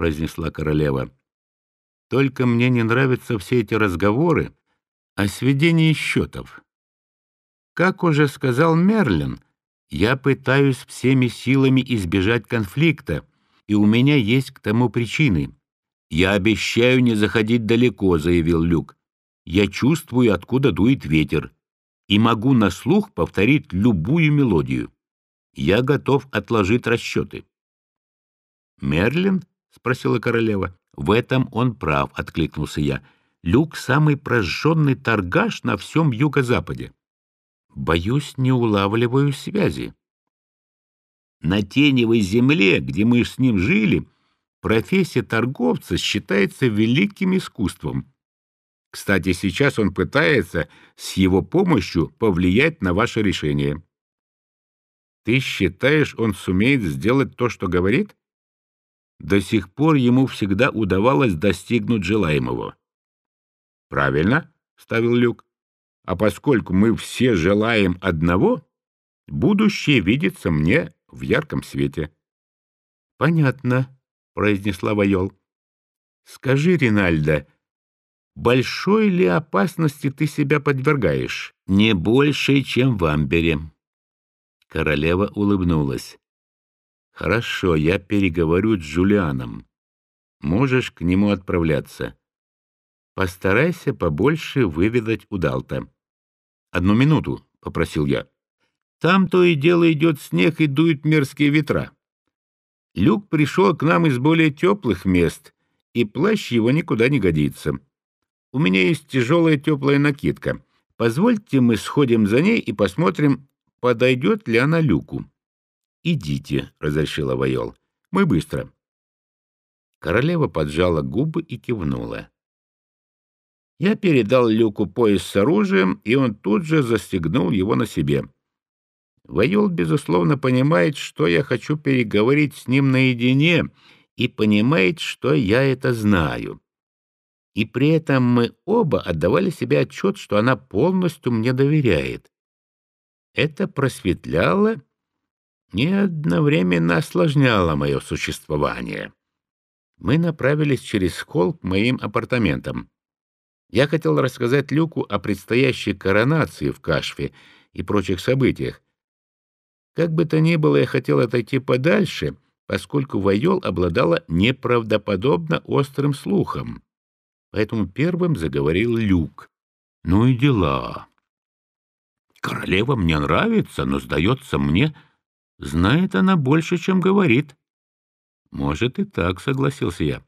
произнесла королева. «Только мне не нравятся все эти разговоры о сведении счетов. Как уже сказал Мерлин, я пытаюсь всеми силами избежать конфликта, и у меня есть к тому причины. «Я обещаю не заходить далеко», — заявил Люк. «Я чувствую, откуда дует ветер, и могу на слух повторить любую мелодию. Я готов отложить расчеты». «Мерлин?» — спросила королева. «В этом он прав», — откликнулся я. «Люк — самый прожженный торгаш на всем юго-западе». «Боюсь, не улавливаю связи». «На теневой земле, где мы с ним жили, профессия торговца считается великим искусством. Кстати, сейчас он пытается с его помощью повлиять на ваше решение». «Ты считаешь, он сумеет сделать то, что говорит?» До сих пор ему всегда удавалось достигнуть желаемого. «Правильно», — ставил Люк. «А поскольку мы все желаем одного, будущее видится мне в ярком свете». «Понятно», — произнесла Вайол. «Скажи, Ринальдо, большой ли опасности ты себя подвергаешь?» «Не больше, чем в Амбере». Королева улыбнулась. «Хорошо, я переговорю с Джулианом. Можешь к нему отправляться. Постарайся побольше выведать у Далта». «Одну минуту», — попросил я. «Там то и дело идет снег и дуют мерзкие ветра. Люк пришел к нам из более теплых мест, и плащ его никуда не годится. У меня есть тяжелая теплая накидка. Позвольте мы сходим за ней и посмотрим, подойдет ли она Люку». «Идите», — разрешила Вайол. «Мы быстро». Королева поджала губы и кивнула. Я передал Люку пояс с оружием, и он тут же застегнул его на себе. Вайол, безусловно, понимает, что я хочу переговорить с ним наедине, и понимает, что я это знаю. И при этом мы оба отдавали себе отчет, что она полностью мне доверяет. Это просветляло и одновременно осложняло мое существование. Мы направились через холл к моим апартаментам. Я хотел рассказать Люку о предстоящей коронации в Кашфе и прочих событиях. Как бы то ни было, я хотел отойти подальше, поскольку Вайол обладала неправдоподобно острым слухом. Поэтому первым заговорил Люк. «Ну и дела. Королева мне нравится, но, сдается мне, Знает она больше, чем говорит. Может и так, согласился я.